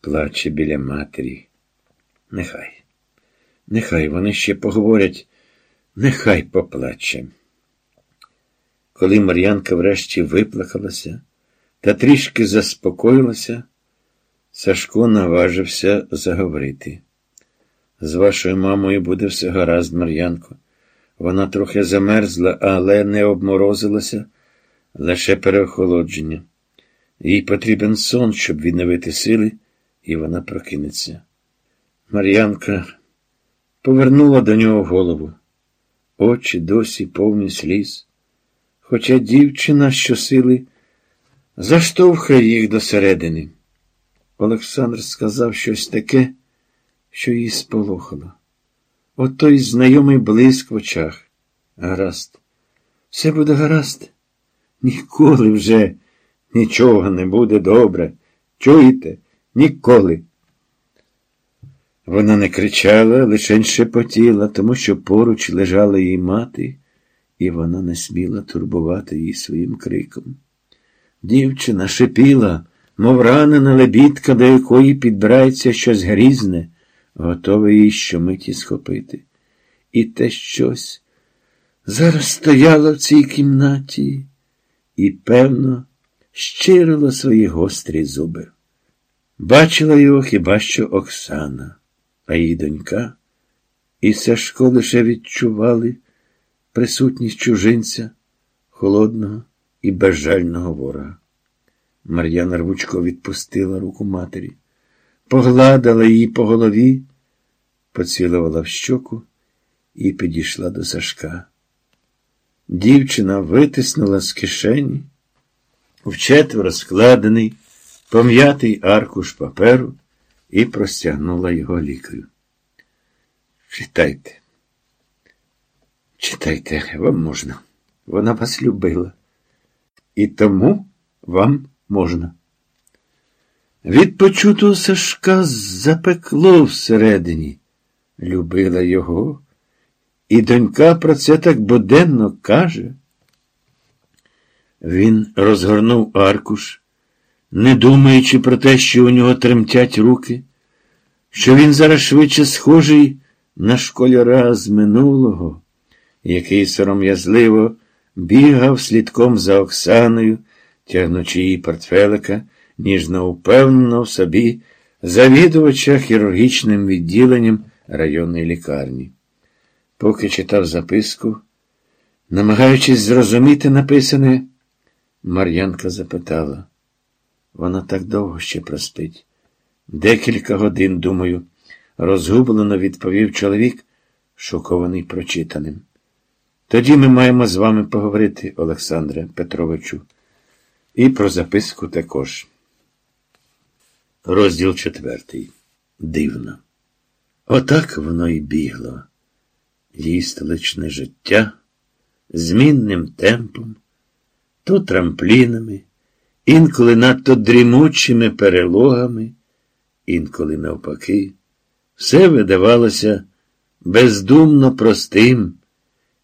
плаче біля матері. Нехай, нехай вони ще поговорять, нехай поплаче. Коли Мар'янка врешті виплакалася та трішки заспокоїлася, Сашко наважився заговорити. З вашою мамою буде все гаразд, Мар'янко. Вона трохи замерзла, але не обморозилася, лише переохолодження. Їй потрібен сон, щоб відновити сили, і вона прокинеться. Мар'янка повернула до нього голову, очі досі повні сліз, хоча дівчина щосили заштовхає їх досередини. Олександр сказав щось таке, що її сполохало. От той знайомий блиск в очах. Гаразд. Все буде гаразд. Ніколи вже нічого не буде добре. Чуєте? Ніколи. Вона не кричала, лише шепотіла, тому що поруч лежала її мати, і вона не сміла турбувати її своїм криком. Дівчина шипіла, мов ранена лебідка, до якої підбирається щось грізне, готове її щомиті схопити. І те щось зараз стояло в цій кімнаті і, певно, щирило свої гострі зуби. Бачила його хіба що Оксана, а її донька, і Сашко лише відчували присутність чужинця, холодного і безжального ворога. Мар'яна рвучко відпустила руку матері, погладила її по голові, поцілувала в щоку і підійшла до Сашка. Дівчина витиснула з кишені вчетверо складений, пом'ятий аркуш паперу і простягнула його лікарю. Читайте. Читайте, вам можна. Вона вас любила. І тому вам можна. Від почутого Сашка запекло всередині. Любила його, і донька про це так буденно каже. Він розгорнув аркуш, не думаючи про те, що у нього тремтять руки, що він зараз швидше схожий на школяра з минулого, який сором'язливо бігав слідком за Оксаною, тягнучи її портфелика, ніжно упевнено в собі завідувача хірургічним відділенням районної лікарні. Поки читав записку, намагаючись зрозуміти написане, Мар'янка запитала. Вона так довго ще проспить. Декілька годин, думаю, розгублено відповів чоловік, шокований прочитаним. Тоді ми маємо з вами поговорити, Олександре Петровичу, і про записку також. Розділ четвертий. Дивно. Отак воно й бігло. Її столичне життя змінним темпом то трамплінами, інколи надто дрімучими перелогами, інколи навпаки, все видавалося бездумно простим,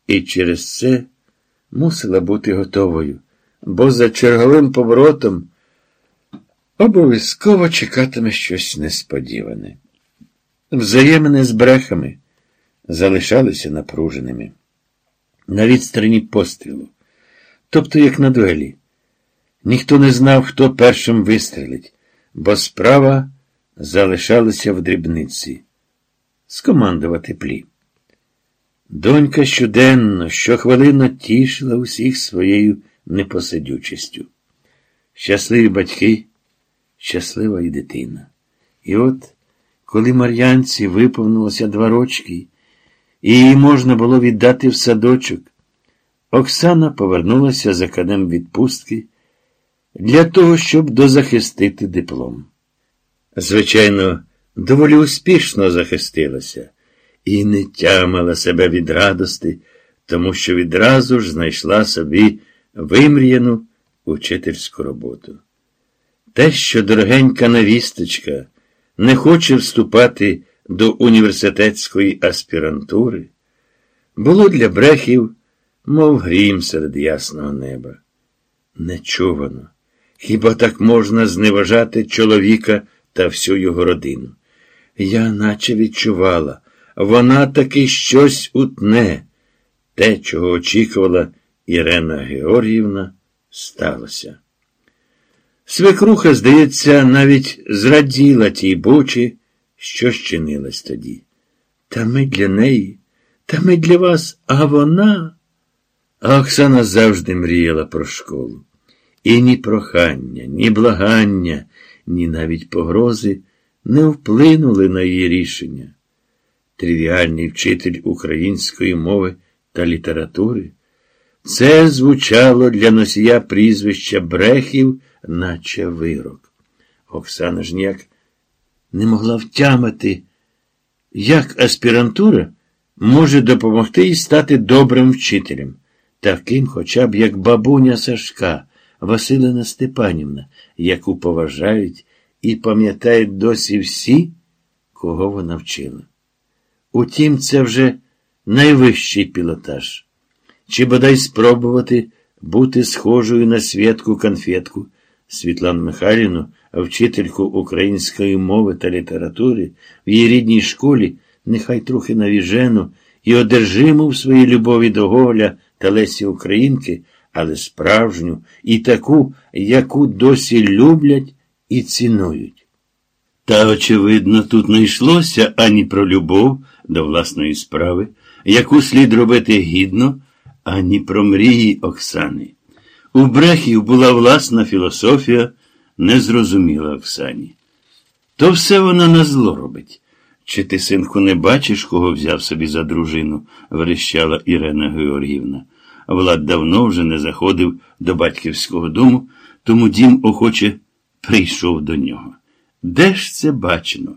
і через це мусила бути готовою, бо за черговим поворотом обов'язково чекатиме щось несподіване. Взаємини з брехами залишалися напруженими. На відстані пострілу тобто як на дуелі. Ніхто не знав, хто першим вистрелить, бо справа залишалася в дрібниці. Скомандувати плі. Донька щоденно, щохвилинно тішила усіх своєю непосидючістю. Щасливі батьки, щаслива і дитина. І от, коли Мар'янці виповнилося два рочки, і її можна було віддати в садочок, Оксана повернулася за кадем відпустки для того, щоб дозахистити диплом. Звичайно, доволі успішно захистилася і не тямила себе від радости, тому що відразу ж знайшла собі вимріяну учительську роботу. Те, що дорогенька навісточка не хоче вступати до університетської аспірантури, було для брехів мов грім серед ясного неба. Нечувано. Хіба так можна зневажати чоловіка та всю його родину. Я наче відчувала, вона таки щось утне. Те, чого очікувала Ірена Георгіївна, сталося. Свекруха, здається, навіть зраділа тій бочі, що щинилась тоді. Та ми для неї, та ми для вас, а вона. Оксана завжди мріяла про школу. І ні прохання, ні благання, ні навіть погрози не вплинули на її рішення. Тривіальний вчитель української мови та літератури. Це звучало для носія прізвища Брехів, наче вирок. Оксана ж ніяк не могла втямити, як аспірантура може допомогти їй стати добрим вчителем, таким хоча б як бабуня Сашка, Василина Степанівна, яку поважають і пам'ятають досі всі, кого вона вчила. Утім, це вже найвищий пілотаж. Чи бодай спробувати бути схожою на святку конфетку Світлану Михайлівну, вчительку української мови та літератури в її рідній школі, нехай трохи навіжену і одержиму в своїй любові до Гоголя та Лесі Українки, але справжню і таку, яку досі люблять і цінують. Та, очевидно, тут не йшлося ані про любов до власної справи, яку слід робити гідно, ані про мрії Оксани. У Брехів була власна філософія, незрозуміла Оксані. То все вона на зло робить. Чи ти, синку, не бачиш, кого взяв собі за дружину? верещала Ірена Георгівна. Влад давно вже не заходив до батьківського дому, тому дім охоче прийшов до нього. Де ж це бачено?